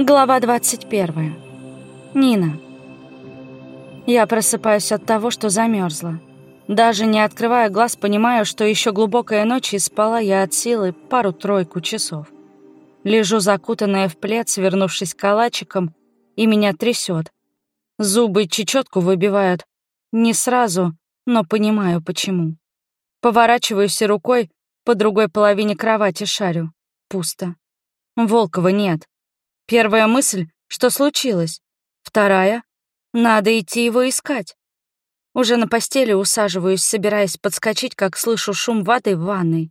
Глава 21. Нина. Я просыпаюсь от того, что замерзла. Даже не открывая глаз, понимаю, что еще глубокая ночь и спала я от силы пару-тройку часов. Лежу закутанная в плед, свернувшись калачиком, и меня трясет. Зубы чечетку выбивают. Не сразу, но понимаю, почему. Поворачиваюсь рукой, по другой половине кровати шарю. Пусто. Волкова нет. Первая мысль, что случилось. Вторая — надо идти его искать. Уже на постели усаживаюсь, собираясь подскочить, как слышу шум воды в ванной.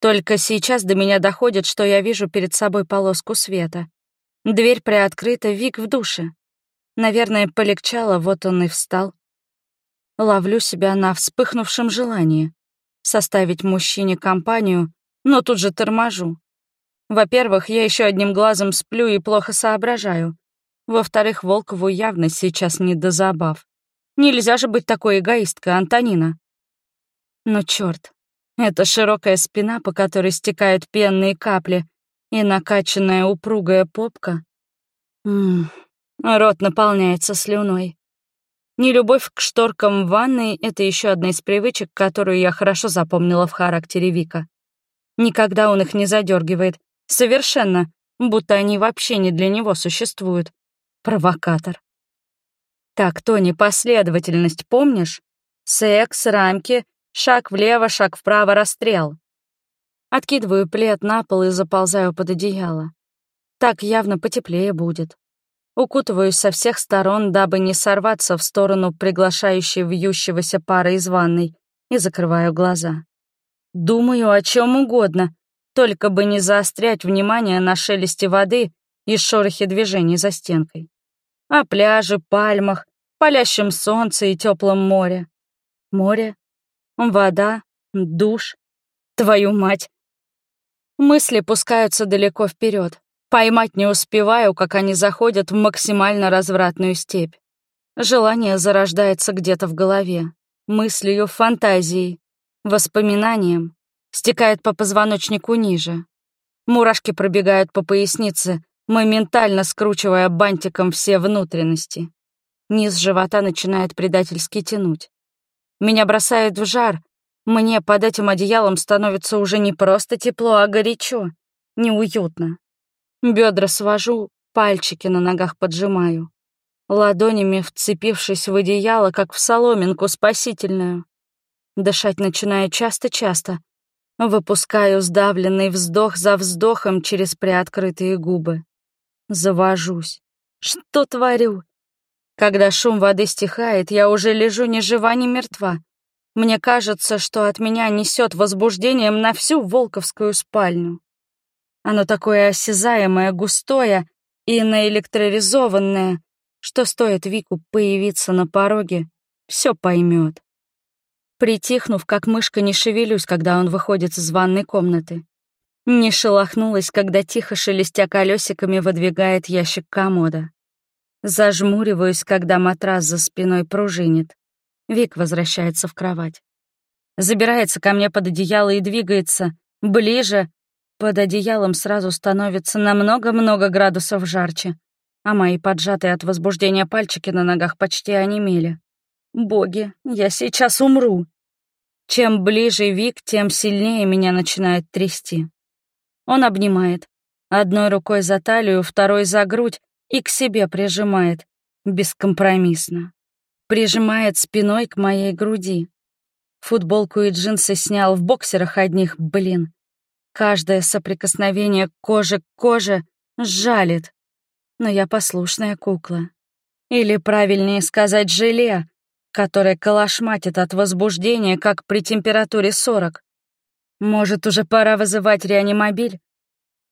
Только сейчас до меня доходит, что я вижу перед собой полоску света. Дверь приоткрыта, Вик в душе. Наверное, полегчало, вот он и встал. Ловлю себя на вспыхнувшем желании составить мужчине компанию, но тут же торможу. Во-первых, я еще одним глазом сплю и плохо соображаю. Во-вторых, Волкову явно сейчас не до забав. Нельзя же быть такой эгоисткой, Антонина. Но черт, это широкая спина, по которой стекают пенные капли, и накачанная упругая попка. М рот наполняется слюной. Нелюбовь к шторкам в ванной — это еще одна из привычек, которую я хорошо запомнила в характере Вика. Никогда он их не задергивает, Совершенно, будто они вообще не для него существуют. Провокатор. Так, Тони, последовательность помнишь? Секс, рамки, шаг влево, шаг вправо, расстрел. Откидываю плед на пол и заползаю под одеяло. Так явно потеплее будет. Укутываюсь со всех сторон, дабы не сорваться в сторону приглашающей вьющегося пара из ванной, и закрываю глаза. Думаю о чем угодно, только бы не заострять внимание на шелесте воды и шорохе движений за стенкой. О пляже, пальмах, палящем солнце и теплом море. Море, вода, душ. Твою мать! Мысли пускаются далеко вперед. Поймать не успеваю, как они заходят в максимально развратную степь. Желание зарождается где-то в голове, мыслью, фантазией, воспоминанием, стекает по позвоночнику ниже. Мурашки пробегают по пояснице, моментально скручивая бантиком все внутренности. Низ живота начинает предательски тянуть. Меня бросает в жар. Мне под этим одеялом становится уже не просто тепло, а горячо, неуютно. Бедра свожу, пальчики на ногах поджимаю. Ладонями вцепившись в одеяло, как в соломинку спасительную. Дышать начинаю часто-часто, Выпускаю сдавленный вздох за вздохом через приоткрытые губы. Завожусь. Что творю? Когда шум воды стихает, я уже лежу ни жива, ни мертва. Мне кажется, что от меня несет возбуждением на всю Волковскую спальню. Оно такое осязаемое, густое и наэлектроризованное, что стоит Вику появиться на пороге, все поймет. Притихнув, как мышка, не шевелюсь, когда он выходит из ванной комнаты. Не шелохнулась, когда тихо шелестя колесиками выдвигает ящик комода. Зажмуриваюсь, когда матрас за спиной пружинит. Вик возвращается в кровать. Забирается ко мне под одеяло и двигается. Ближе. Под одеялом сразу становится на много-много градусов жарче, а мои поджатые от возбуждения пальчики на ногах почти онемели. Боги, я сейчас умру. Чем ближе Вик, тем сильнее меня начинает трясти. Он обнимает. Одной рукой за талию, второй за грудь и к себе прижимает. Бескомпромиссно. Прижимает спиной к моей груди. Футболку и джинсы снял в боксерах одних, блин. Каждое соприкосновение кожи к коже жалит. Но я послушная кукла. Или правильнее сказать желе, которая калашматит от возбуждения, как при температуре 40. Может, уже пора вызывать реанимобиль?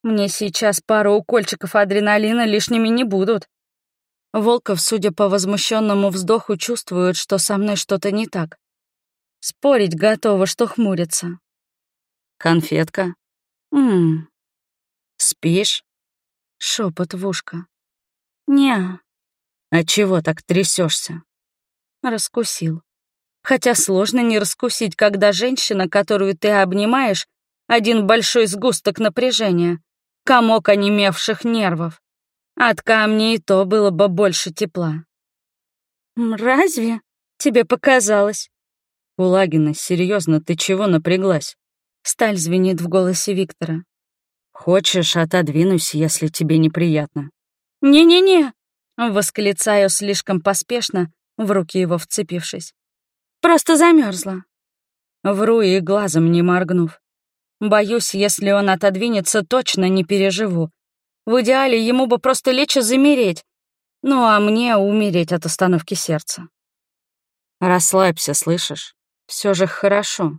Мне сейчас пару укольчиков адреналина лишними не будут. Волков, судя по возмущенному вздоху, чувствует, что со мной что-то не так. Спорить готова, что хмурится. Конфетка. Ммм. Спишь? Шепот в ушко. Не. А чего так трясешься? Раскусил. Хотя сложно не раскусить, когда женщина, которую ты обнимаешь, один большой сгусток напряжения, комок онемевших нервов. От камней то было бы больше тепла. «Разве? Тебе показалось?» «Кулагина, серьезно, ты чего напряглась?» Сталь звенит в голосе Виктора. «Хочешь, отодвинусь, если тебе неприятно?» «Не-не-не!» — восклицаю слишком поспешно, в руки его вцепившись. «Просто замерзла. Вру и глазом не моргнув. Боюсь, если он отодвинется, точно не переживу. В идеале ему бы просто лечь и замереть. Ну а мне умереть от остановки сердца. Расслабься, слышишь? Все же хорошо.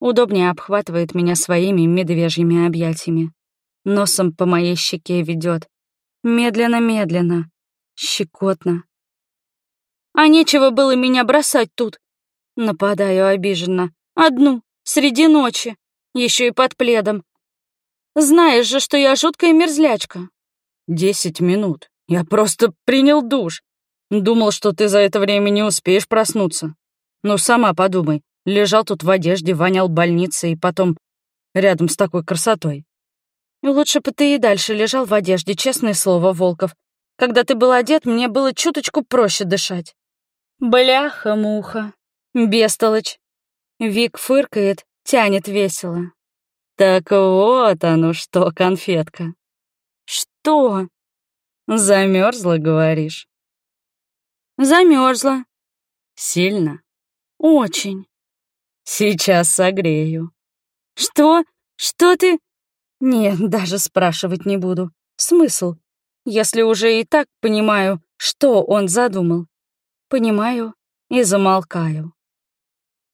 Удобнее обхватывает меня своими медвежьими объятиями. Носом по моей щеке ведет. Медленно-медленно. Щекотно. А нечего было меня бросать тут. Нападаю обиженно. Одну, среди ночи, еще и под пледом. Знаешь же, что я жуткая мерзлячка. Десять минут. Я просто принял душ. Думал, что ты за это время не успеешь проснуться. Ну, сама подумай. Лежал тут в одежде, вонял больницей и потом рядом с такой красотой. Лучше бы ты и дальше лежал в одежде, честное слово, Волков. Когда ты был одет, мне было чуточку проще дышать. Бляха-муха. Бестолочь. Вик фыркает, тянет весело. Так вот оно что, конфетка. Что? Замерзла, говоришь? Замерзла. Сильно? Очень. Сейчас согрею. Что? Что ты? Нет, даже спрашивать не буду. Смысл? Если уже и так понимаю, что он задумал. Понимаю и замолкаю.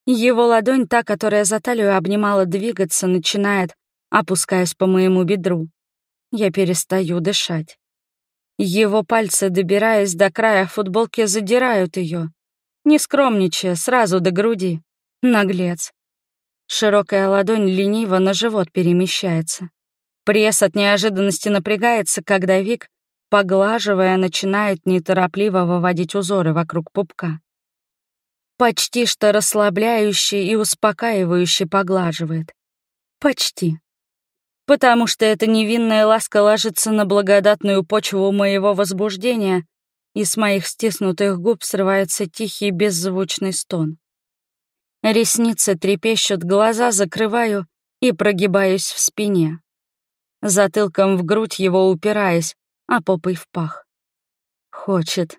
Его ладонь, та, которая за талию обнимала, двигаться начинает, опускаясь по моему бедру. Я перестаю дышать. Его пальцы, добираясь до края футболки, задирают ее, не скромничая, сразу до груди. Наглец. Широкая ладонь лениво на живот перемещается. Пресс от неожиданности напрягается, когда Вик, поглаживая, начинает неторопливо выводить узоры вокруг пупка почти что расслабляюще и успокаивающе поглаживает. Почти. Потому что эта невинная ласка ложится на благодатную почву моего возбуждения, и с моих стиснутых губ срывается тихий беззвучный стон. Ресницы трепещут, глаза закрываю и прогибаюсь в спине. Затылком в грудь его упираясь, а попой в пах. Хочет,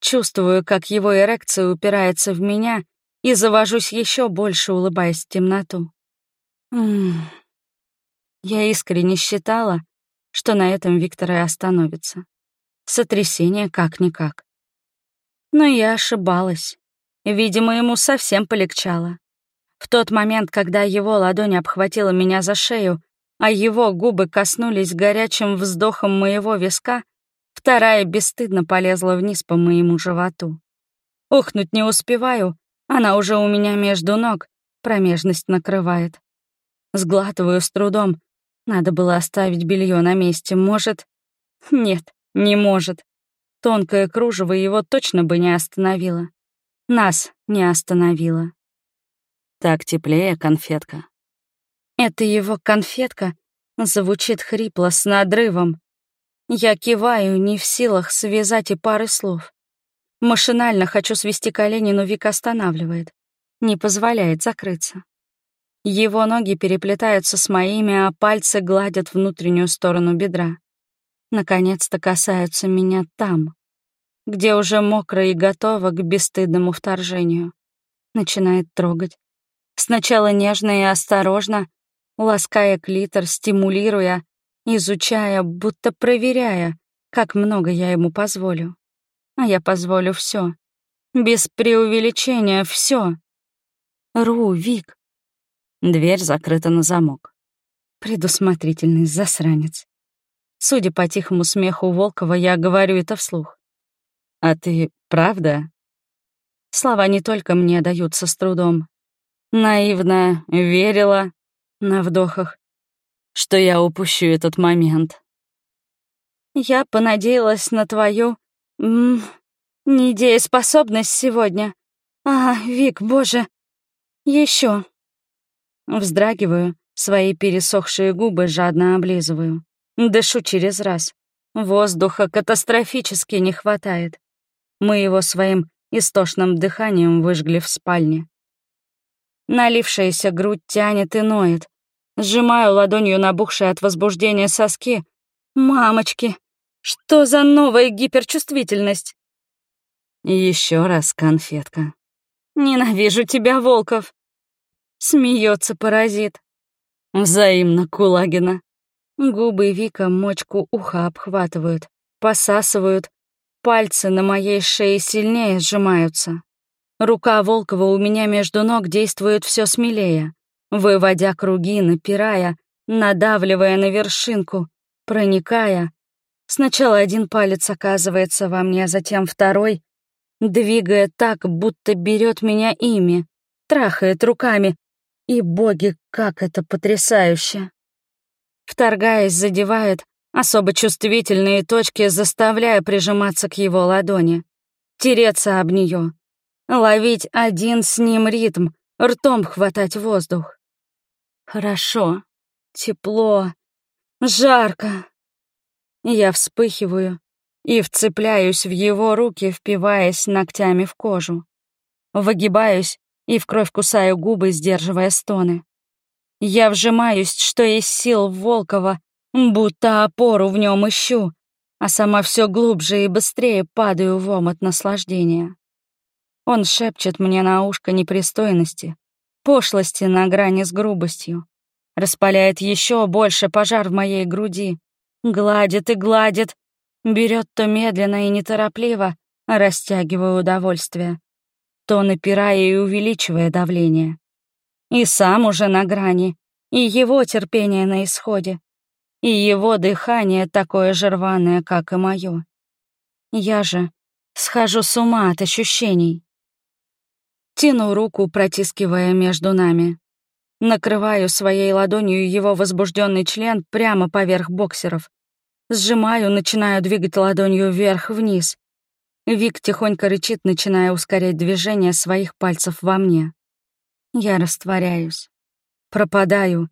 Чувствую, как его эрекция упирается в меня и завожусь еще больше, улыбаясь в темноту. М -м -м. Я искренне считала, что на этом Виктор и остановится. Сотрясение как-никак. Но я ошибалась. Видимо, ему совсем полегчало. В тот момент, когда его ладонь обхватила меня за шею, а его губы коснулись горячим вздохом моего виска, Вторая бесстыдно полезла вниз по моему животу. Ухнуть не успеваю, она уже у меня между ног, промежность накрывает. Сглатываю с трудом. Надо было оставить белье на месте, может? Нет, не может. Тонкое кружево его точно бы не остановило. Нас не остановило. Так теплее, конфетка. Это его конфетка звучит хрипло, с надрывом. Я киваю, не в силах связать и пары слов. Машинально хочу свести колени, но Вик останавливает. Не позволяет закрыться. Его ноги переплетаются с моими, а пальцы гладят внутреннюю сторону бедра. Наконец-то касаются меня там, где уже мокро и готово к бесстыдному вторжению. Начинает трогать. Сначала нежно и осторожно, лаская клитор, стимулируя, изучая, будто проверяя, как много я ему позволю. А я позволю все, Без преувеличения все. Ру, Вик. Дверь закрыта на замок. Предусмотрительный засранец. Судя по тихому смеху Волкова, я говорю это вслух. «А ты правда?» Слова не только мне даются с трудом. Наивно верила на вдохах что я упущу этот момент. Я понадеялась на твою... М -м, недееспособность сегодня. А, Вик, боже. Еще. Вздрагиваю, свои пересохшие губы жадно облизываю. Дышу через раз. Воздуха катастрофически не хватает. Мы его своим истошным дыханием выжгли в спальне. Налившаяся грудь тянет и ноет. Сжимаю ладонью набухшие от возбуждения соски. Мамочки, что за новая гиперчувствительность? Еще раз конфетка. Ненавижу тебя, Волков. Смеется паразит. Взаимно, Кулагина. Губы Вика мочку уха обхватывают, посасывают, пальцы на моей шее сильнее сжимаются. Рука Волкова у меня между ног действует все смелее, выводя круги, напирая, надавливая на вершинку, проникая. Сначала один палец оказывается во мне, затем второй, двигая так, будто берет меня ими, трахает руками. И, боги, как это потрясающе! Вторгаясь, задевает особо чувствительные точки, заставляя прижиматься к его ладони, тереться об нее, ловить один с ним ритм, ртом хватать воздух. Хорошо, тепло, жарко. Я вспыхиваю и вцепляюсь в его руки, впиваясь ногтями в кожу. Выгибаюсь и в кровь кусаю губы, сдерживая стоны. Я вжимаюсь, что есть сил в Волкова, будто опору в нем ищу, а сама все глубже и быстрее падаю в омут наслаждения. Он шепчет мне на ушко непристойности, пошлости на грани с грубостью, распаляет еще больше пожар в моей груди, гладит и гладит, берет то медленно и неторопливо, растягивая удовольствие, то напирая и увеличивая давление. И сам уже на грани, и его терпение на исходе, и его дыхание такое же рваное, как и мое. Я же схожу с ума от ощущений. Тяну руку, протискивая между нами. Накрываю своей ладонью его возбужденный член прямо поверх боксеров. Сжимаю, начинаю двигать ладонью вверх-вниз. Вик тихонько рычит, начиная ускорять движение своих пальцев во мне. Я растворяюсь, пропадаю,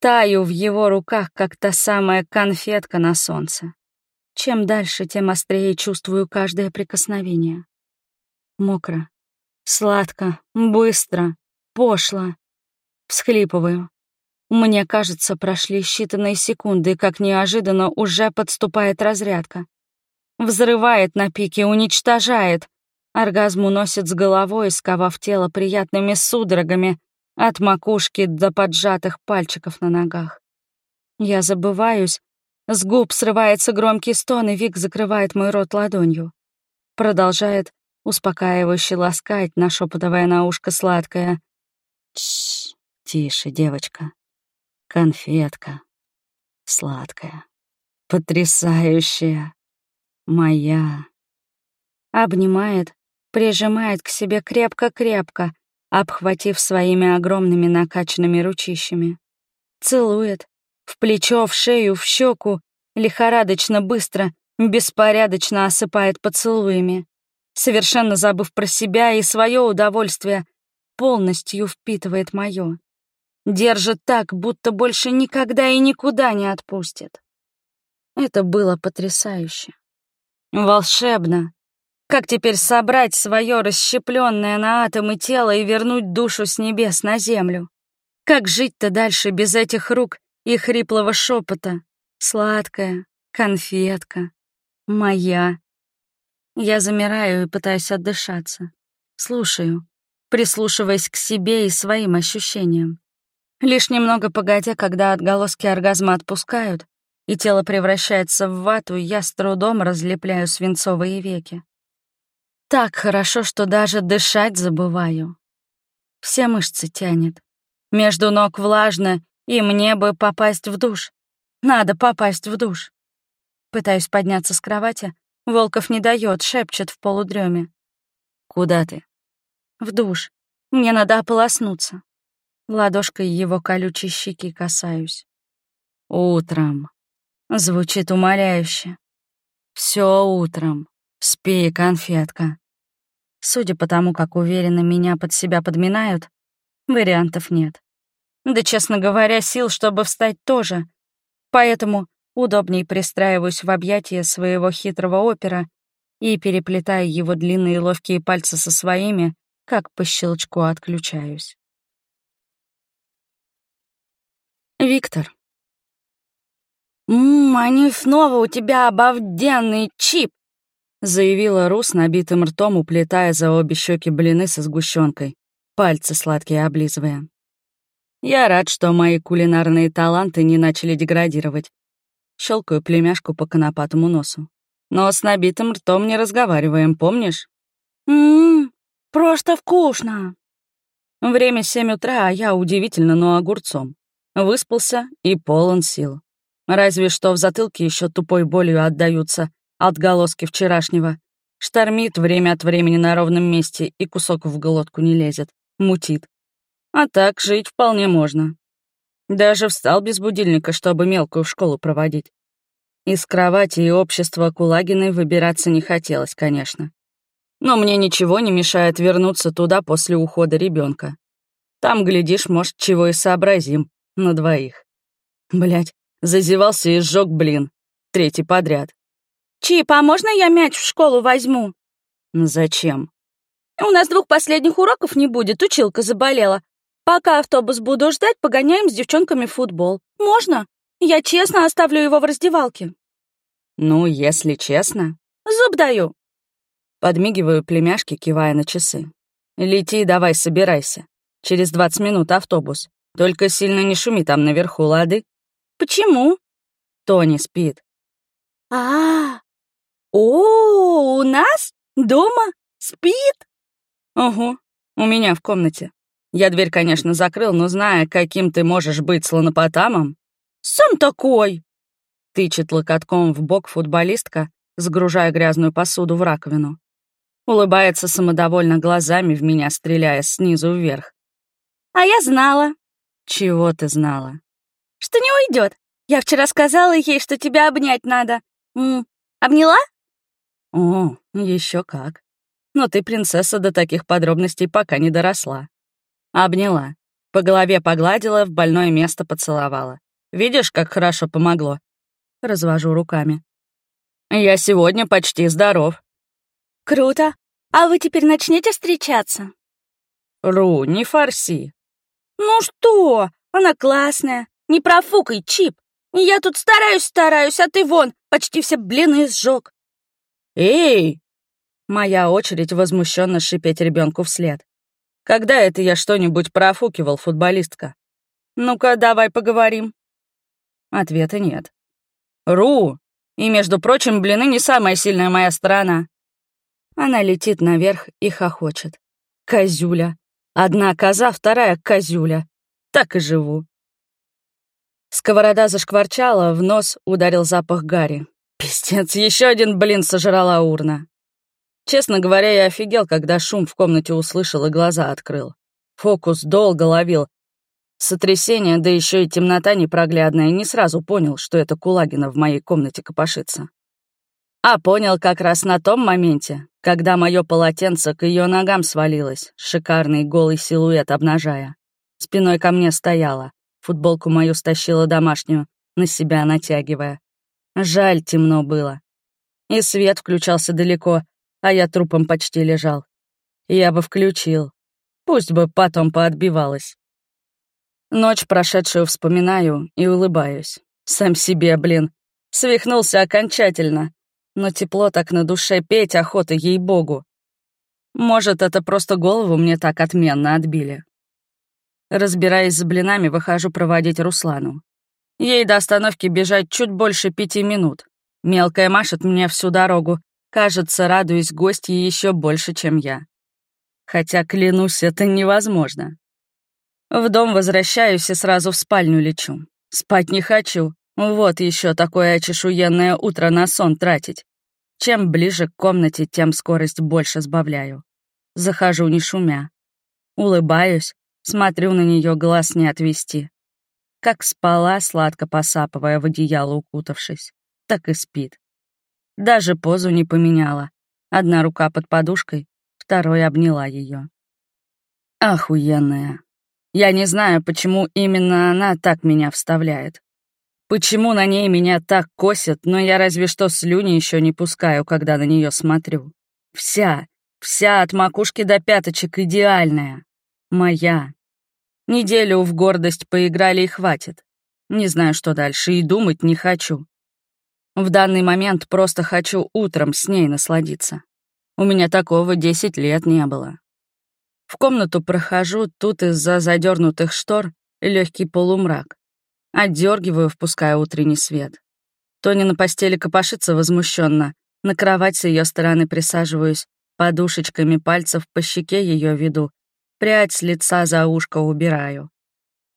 таю в его руках, как та самая конфетка на солнце. Чем дальше, тем острее чувствую каждое прикосновение. Мокро, сладко, быстро, пошло. Всхлипываю. Мне кажется, прошли считанные секунды, как неожиданно уже подступает разрядка. Взрывает на пике, уничтожает. Оргазм уносит с головой, сковав тело приятными судорогами от макушки до поджатых пальчиков на ногах. Я забываюсь, с губ срывается громкий стон, и Вик закрывает мой рот ладонью. Продолжает успокаивающе ласкать, нашепотывая на ушко сладкое. Тш, тише, девочка. Конфетка. Сладкая. Потрясающая. Моя. Обнимает, прижимает к себе крепко-крепко, обхватив своими огромными накачанными ручищами. Целует, в плечо, в шею, в щеку, лихорадочно быстро, беспорядочно осыпает поцелуями, совершенно забыв про себя и свое удовольствие, полностью впитывает мое. Держит так, будто больше никогда и никуда не отпустит. Это было потрясающе. Волшебно, как теперь собрать свое расщепленное на атомы тело и вернуть душу с небес на землю? Как жить-то дальше без этих рук и хриплого шепота? Сладкая, конфетка, моя. Я замираю и пытаюсь отдышаться. Слушаю, прислушиваясь к себе и своим ощущениям. Лишь немного погодя, когда отголоски оргазма отпускают, и тело превращается в вату, я с трудом разлепляю свинцовые веки. Так хорошо, что даже дышать забываю. Все мышцы тянет. Между ног влажно, и мне бы попасть в душ. Надо попасть в душ. Пытаюсь подняться с кровати. Волков не дает, шепчет в полудреме. «Куда ты?» «В душ. Мне надо ополоснуться». Ладошкой его колючей щеки касаюсь. «Утром». Звучит умоляюще. Все утром. Спи, конфетка. Судя по тому, как уверенно меня под себя подминают, вариантов нет. Да, честно говоря, сил, чтобы встать, тоже. Поэтому удобней пристраиваюсь в объятия своего хитрого опера и, переплетая его длинные ловкие пальцы со своими, как по щелчку отключаюсь. Виктор. «Ммм, они снова у тебя обалденный чип!» заявила Рус набитым ртом, уплетая за обе щеки блины со сгущенкой, пальцы сладкие облизывая. Я рад, что мои кулинарные таланты не начали деградировать. Щелкаю племяшку по конопатому носу. Но с набитым ртом не разговариваем, помнишь? Ммм, просто вкусно. Время семь утра, а я удивительно, но огурцом. Выспался и полон сил. Разве что в затылке еще тупой болью отдаются отголоски вчерашнего. Штормит время от времени на ровном месте и кусок в глотку не лезет, мутит. А так жить вполне можно. Даже встал без будильника, чтобы мелкую в школу проводить. Из кровати и общества Кулагиной выбираться не хотелось, конечно. Но мне ничего не мешает вернуться туда после ухода ребенка. Там, глядишь, может, чего и сообразим на двоих. Блять, зазевался и сжег, блин. Третий подряд. «Чип, а можно я мяч в школу возьму?» «Зачем?» «У нас двух последних уроков не будет, училка заболела. Пока автобус буду ждать, погоняем с девчонками в футбол. Можно? Я честно оставлю его в раздевалке». «Ну, если честно...» «Зуб даю». Подмигиваю племяшке, кивая на часы. «Лети, давай, собирайся. Через двадцать минут автобус. Только сильно не шуми там наверху, лады?» «Почему?» «Тони спит». «А, «О, у нас? Дома? Спит?» «Угу, у меня в комнате. Я дверь, конечно, закрыл, но зная, каким ты можешь быть слонопотамом...» «Сам такой!» Тычет локотком в бок футболистка, сгружая грязную посуду в раковину. Улыбается самодовольно глазами в меня, стреляя снизу вверх. «А я знала». «Чего ты знала?» «Что не уйдет. Я вчера сказала ей, что тебя обнять надо. М -м, обняла?» О, еще как. Но ты, принцесса, до таких подробностей пока не доросла. Обняла. По голове погладила, в больное место поцеловала. Видишь, как хорошо помогло? Развожу руками. Я сегодня почти здоров. Круто. А вы теперь начнете встречаться? Ру, не фарси. Ну что? Она классная. Не профукай, Чип. Я тут стараюсь-стараюсь, а ты вон, почти все блины сжег. «Эй!» Моя очередь возмущенно шипеть ребенку вслед. «Когда это я что-нибудь профукивал, футболистка? Ну-ка, давай поговорим». Ответа нет. «Ру! И, между прочим, блины не самая сильная моя сторона». Она летит наверх и хохочет. Козюля. Одна коза, вторая козюля. Так и живу. Сковорода зашкварчала, в нос ударил запах гари. Пиздец, еще один блин сожрала урна. Честно говоря, я офигел, когда шум в комнате услышал и глаза открыл. Фокус долго ловил. Сотрясение, да еще и темнота непроглядная, не сразу понял, что это Кулагина в моей комнате копошится. А понял как раз на том моменте, когда мое полотенце к ее ногам свалилось, шикарный голый силуэт обнажая. Спиной ко мне стояла, футболку мою стащила домашнюю, на себя натягивая. Жаль, темно было. И свет включался далеко, а я трупом почти лежал. Я бы включил. Пусть бы потом поотбивалась. Ночь прошедшую вспоминаю и улыбаюсь. Сам себе, блин. Свихнулся окончательно. Но тепло так на душе петь охота, ей-богу. Может, это просто голову мне так отменно отбили. Разбираясь с блинами, выхожу проводить Руслану. Ей до остановки бежать чуть больше пяти минут. Мелкая машет мне всю дорогу. Кажется, радуюсь гостье еще больше, чем я. Хотя, клянусь, это невозможно. В дом возвращаюсь и сразу в спальню лечу. Спать не хочу. Вот еще такое очешуенное утро на сон тратить. Чем ближе к комнате, тем скорость больше сбавляю. Захожу не шумя. Улыбаюсь, смотрю на нее, глаз не отвести. Как спала, сладко посапывая в одеяло укутавшись, так и спит. Даже позу не поменяла. Одна рука под подушкой, второй обняла ее. Охуенная. Я не знаю, почему именно она так меня вставляет. Почему на ней меня так косят, но я разве что слюни еще не пускаю, когда на нее смотрю. Вся, вся от макушки до пяточек идеальная. Моя. Неделю в гордость поиграли и хватит. Не знаю, что дальше, и думать не хочу. В данный момент просто хочу утром с ней насладиться. У меня такого 10 лет не было. В комнату прохожу, тут из-за задернутых штор легкий полумрак. Отдергиваю, впуская утренний свет. Тони на постели копошится возмущенно. На кровать с ее стороны присаживаюсь, подушечками пальцев по щеке ее веду, прядь с лица за ушко убираю.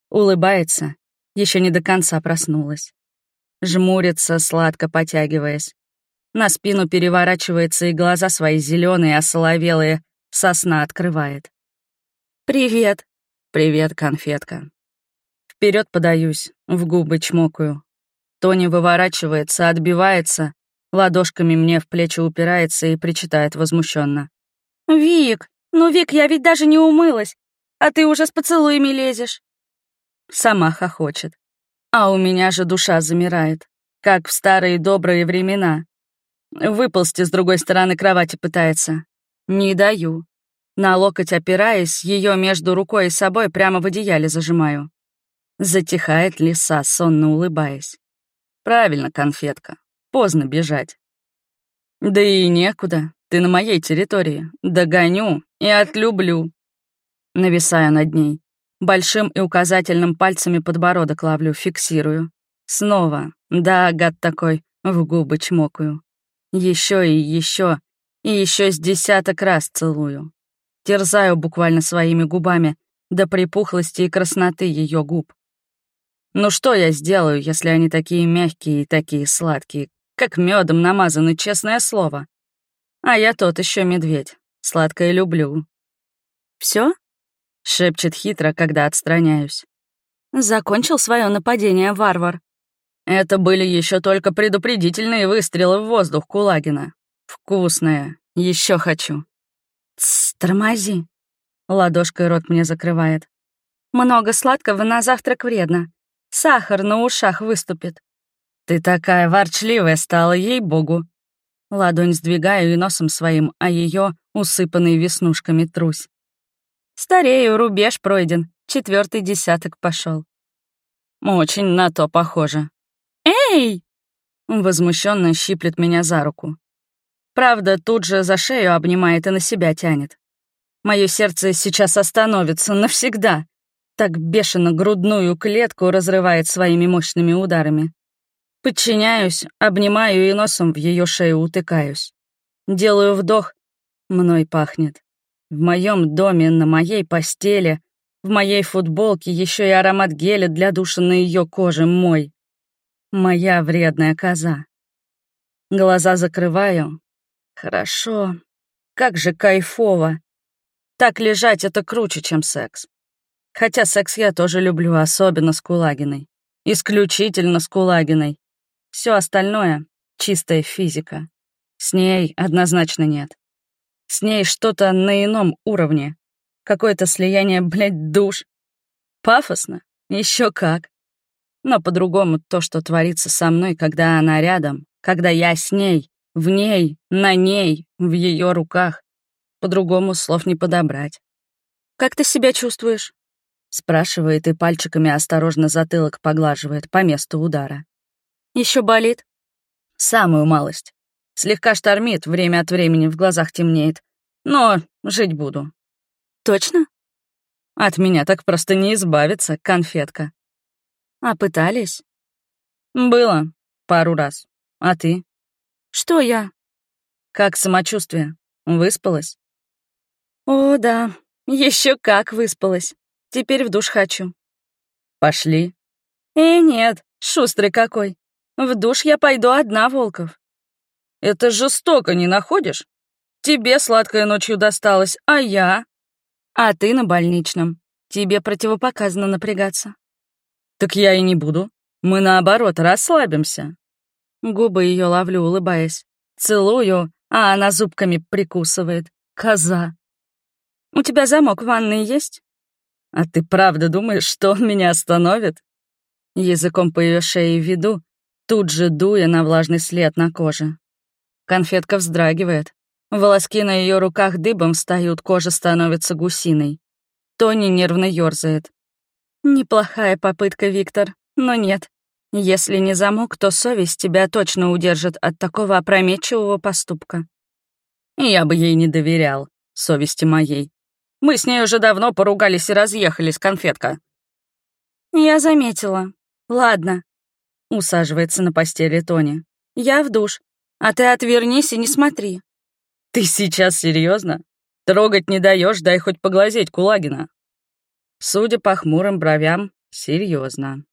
Улыбается, еще не до конца проснулась. Жмурится, сладко потягиваясь. На спину переворачивается и глаза свои зеленые, осоловелые, сосна открывает. «Привет!» «Привет, конфетка!» Вперед подаюсь, в губы чмокаю. Тони выворачивается, отбивается, ладошками мне в плечи упирается и причитает возмущенно. «Вик, ну, Вик, я ведь даже не умылась, а ты уже с поцелуями лезешь». Сама хохочет. А у меня же душа замирает, как в старые добрые времена. Выползти с другой стороны кровати пытается. Не даю. На локоть опираясь, ее между рукой и собой прямо в одеяле зажимаю. Затихает лиса, сонно улыбаясь. Правильно, конфетка. Поздно бежать. Да и некуда. Ты на моей территории. Догоню и отлюблю. Нависаю над ней. Большим и указательным пальцами подбородок ловлю, фиксирую. Снова, да, гад такой, в губы чмокаю. Еще и еще, и еще с десяток раз целую. Терзаю буквально своими губами до припухлости и красноты ее губ. Ну что я сделаю, если они такие мягкие и такие сладкие, как медом намазаны, честное слово? А я тот еще медведь, сладкое люблю. Все? Шепчет хитро, когда отстраняюсь. Закончил свое нападение варвар. Это были еще только предупредительные выстрелы в воздух Кулагина. Вкусное. Еще хочу. Тсс, тормози. Ладошкой рот мне закрывает. Много сладкого на завтрак вредно. Сахар на ушах выступит. Ты такая ворчливая стала, ей-богу. Ладонь сдвигаю и носом своим, а ее усыпанный веснушками трусь. Старею, рубеж пройден, четвертый десяток пошел. Очень на то похоже. Эй! Возмущенно щиплет меня за руку. Правда, тут же за шею обнимает и на себя тянет. Мое сердце сейчас остановится навсегда. Так бешено грудную клетку разрывает своими мощными ударами. Подчиняюсь, обнимаю и носом в ее шею утыкаюсь. Делаю вдох, мной пахнет. В моем доме, на моей постели, в моей футболке еще и аромат геля для душа на ее коже мой. Моя вредная коза. Глаза закрываю. Хорошо. Как же кайфово. Так лежать — это круче, чем секс. Хотя секс я тоже люблю, особенно с Кулагиной. Исключительно с Кулагиной. Все остальное — чистая физика. С ней однозначно нет. С ней что-то на ином уровне. Какое-то слияние, блядь, душ. Пафосно? Еще как. Но по-другому то, что творится со мной, когда она рядом, когда я с ней, в ней, на ней, в ее руках, по-другому слов не подобрать. «Как ты себя чувствуешь?» Спрашивает и пальчиками осторожно затылок поглаживает по месту удара. Еще болит?» «Самую малость. Слегка штормит, время от времени в глазах темнеет. Но жить буду. Точно? От меня так просто не избавиться, конфетка. А пытались? Было. Пару раз. А ты? Что я? Как самочувствие? Выспалась? О, да. Еще как выспалась. Теперь в душ хочу. Пошли. Э, нет, шустрый какой. В душ я пойду одна, Волков. Это жестоко, не находишь? Тебе сладкая ночью досталось, а я? А ты на больничном. Тебе противопоказано напрягаться. Так я и не буду. Мы, наоборот, расслабимся. Губы ее ловлю, улыбаясь. Целую, а она зубками прикусывает. Коза. У тебя замок в ванной есть? А ты правда думаешь, что он меня остановит? языком по ее шее веду, тут же дуя на влажный след на коже. Конфетка вздрагивает. Волоски на ее руках дыбом встают, кожа становится гусиной. Тони нервно ёрзает. Неплохая попытка, Виктор, но нет. Если не замок, то совесть тебя точно удержит от такого опрометчивого поступка. Я бы ей не доверял, совести моей. Мы с ней уже давно поругались и разъехались, конфетка. Я заметила. Ладно. Усаживается на постели Тони. Я в душ. А ты отвернись и не смотри. Ты сейчас серьезно? Трогать не даешь, дай хоть поглазеть Кулагина. Судя по хмурым бровям, серьезно.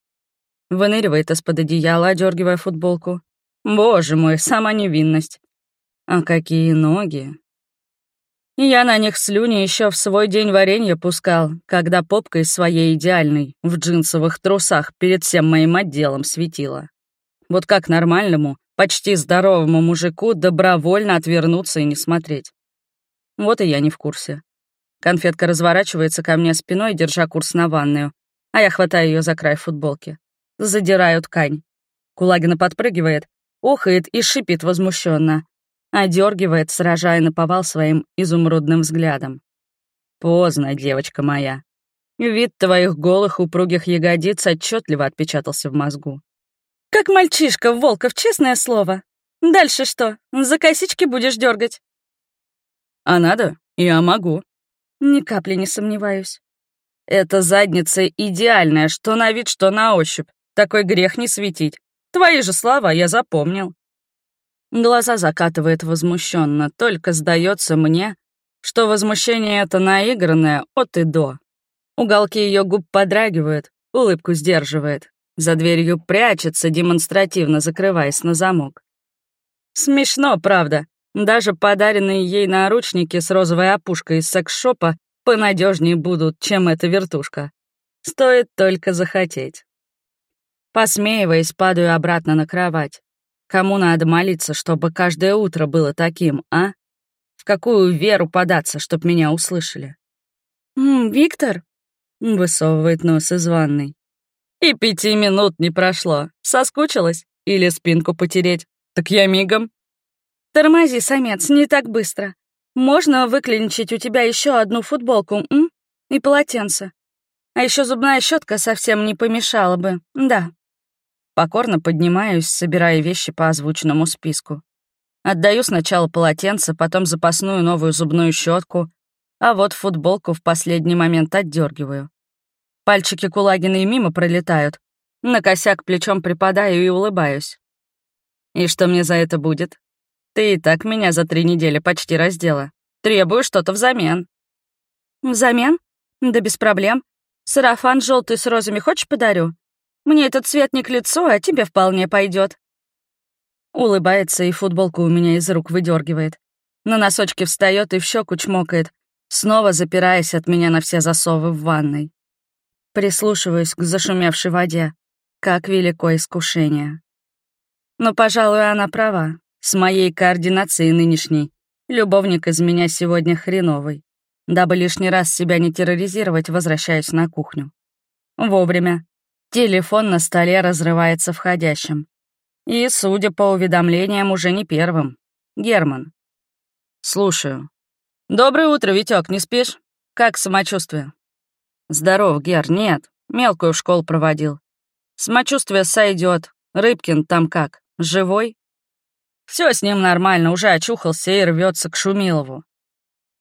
Выныривает из-под одеяла, одергивая футболку. Боже мой, сама невинность. А какие ноги. Я на них слюни еще в свой день варенья пускал, когда попкой своей идеальной в джинсовых трусах перед всем моим отделом светила. Вот как нормальному, почти здоровому мужику добровольно отвернуться и не смотреть. Вот и я не в курсе. Конфетка разворачивается ко мне спиной, держа курс на ванную, а я хватаю ее за край футболки. Задираю ткань. Кулагина подпрыгивает, охает и шипит возмущенно, одергивает, сражая наповал своим изумрудным взглядом. Поздно, девочка моя. Вид твоих голых упругих ягодиц отчетливо отпечатался в мозгу. Как мальчишка, Волков, честное слово. Дальше что, за косички будешь дергать? А надо? Я могу. Ни капли не сомневаюсь. Эта задница идеальная, что на вид, что на ощупь. Такой грех не светить. Твои же слова я запомнил. Глаза закатывает возмущенно, только сдается мне, что возмущение это наигранное от и до. Уголки ее губ подрагивают, улыбку сдерживает, за дверью прячется, демонстративно закрываясь на замок. Смешно, правда. Даже подаренные ей наручники с розовой опушкой из секс-шопа понадежнее будут, чем эта вертушка. Стоит только захотеть. Посмеиваясь, падаю обратно на кровать. Кому надо молиться, чтобы каждое утро было таким, а? В какую веру податься, чтоб меня услышали? «М, «Виктор?» — высовывает нос из ванной. И пяти минут не прошло. Соскучилась? Или спинку потереть? Так я мигом. Тормози, самец, не так быстро. Можно выклинчить у тебя еще одну футболку, м? И полотенце. А еще зубная щетка совсем не помешала бы, да. Покорно поднимаюсь, собирая вещи по озвученному списку. Отдаю сначала полотенце, потом запасную новую зубную щетку, а вот футболку в последний момент отдергиваю. Пальчики Кулагина и мимо пролетают. На косяк плечом припадаю и улыбаюсь. И что мне за это будет? Ты и так меня за три недели почти раздела. Требую что-то взамен. Взамен? Да без проблем. Сарафан желтый с розами хочешь подарю? Мне этот цвет не к лицу, а тебе вполне пойдет. Улыбается и футболку у меня из рук выдергивает. На носочки встает и в щеку чмокает, снова запираясь от меня на все засовы в ванной. Прислушиваюсь к зашумевшей воде. Как велико искушение. Но, пожалуй, она права. С моей координацией нынешней любовник из меня сегодня хреновый. Дабы лишний раз себя не терроризировать, возвращаюсь на кухню. Вовремя. Телефон на столе разрывается входящим. И, судя по уведомлениям, уже не первым. Герман. Слушаю. «Доброе утро, Витёк, не спишь? Как самочувствие?» «Здоров, Гер, нет. Мелкую в школу проводил. Самочувствие сойдет. Рыбкин там как, живой?» Все с ним нормально, уже очухался и рвется к Шумилову.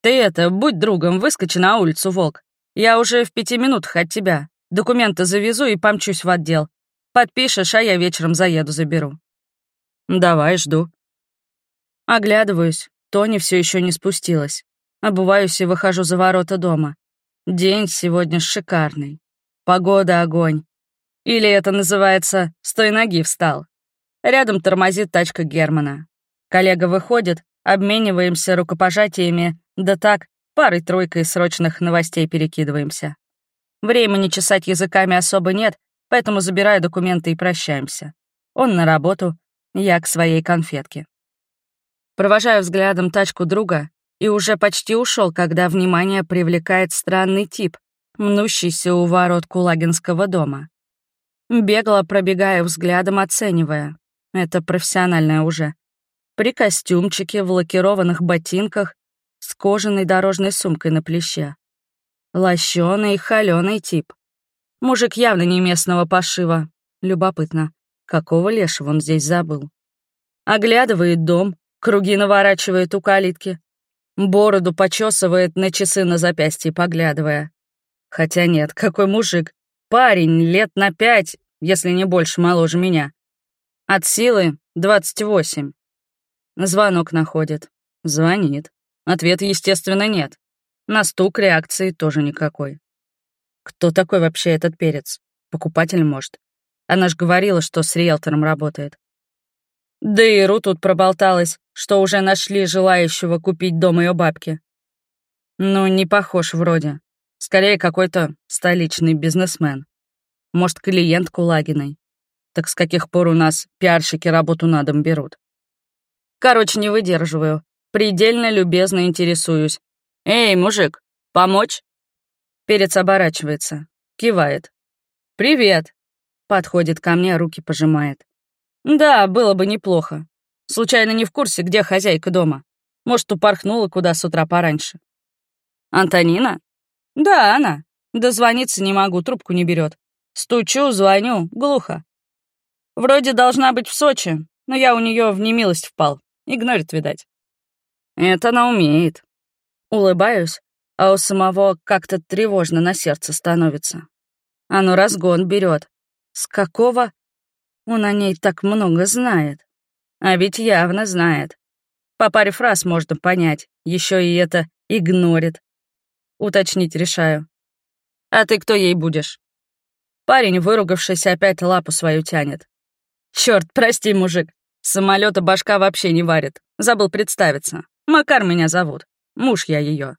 Ты это, будь другом, выскочи на улицу, Волк. Я уже в пяти минутах от тебя. Документы завезу и помчусь в отдел. Подпишешь, а я вечером заеду заберу. Давай, жду. Оглядываюсь. Тони все еще не спустилась. Обуваюсь и выхожу за ворота дома. День сегодня шикарный. Погода — огонь. Или это называется «с той ноги встал». Рядом тормозит тачка Германа. Коллега выходит, обмениваемся рукопожатиями, да так, парой-тройкой срочных новостей перекидываемся. Времени чесать языками особо нет, поэтому забираю документы и прощаемся. Он на работу, я к своей конфетке. Провожаю взглядом тачку друга и уже почти ушел, когда внимание привлекает странный тип, мнущийся у ворот Кулагинского дома. Бегло пробегая взглядом, оценивая. Это профессиональное уже. При костюмчике, в лакированных ботинках, с кожаной дорожной сумкой на плеще. Лощеный, холёный тип. Мужик явно не местного пошива. Любопытно, какого лешего он здесь забыл. Оглядывает дом, круги наворачивает у калитки. Бороду почесывает на часы на запястье, поглядывая. Хотя нет, какой мужик. Парень лет на пять, если не больше, моложе меня. От силы 28. Звонок находит. Звонит. Ответа, естественно, нет. На стук реакции тоже никакой. Кто такой вообще этот перец? Покупатель, может? Она ж говорила, что с риэлтором работает. Да и Ру тут проболталась, что уже нашли желающего купить дом ее бабки. Ну, не похож вроде. Скорее, какой-то столичный бизнесмен. Может, клиент Кулагиной. Так с каких пор у нас пиарщики работу на дом берут? Короче, не выдерживаю. Предельно любезно интересуюсь. «Эй, мужик, помочь?» Перец оборачивается, кивает. «Привет!» Подходит ко мне, руки пожимает. «Да, было бы неплохо. Случайно не в курсе, где хозяйка дома? Может, упорхнула куда с утра пораньше?» «Антонина?» «Да, она. Дозвониться не могу, трубку не берет. Стучу, звоню, глухо. Вроде должна быть в Сочи, но я у нее в немилость впал. Игнорит, видать. Это она умеет. Улыбаюсь, а у самого как-то тревожно на сердце становится. Оно разгон берет. С какого? Он о ней так много знает. А ведь явно знает. По паре фраз можно понять, еще и это игнорит. Уточнить решаю. «А ты кто ей будешь?» Парень, выругавшись, опять лапу свою тянет. Черт, прости, мужик. Самолета башка вообще не варит. Забыл представиться. Макар меня зовут. Муж я ее.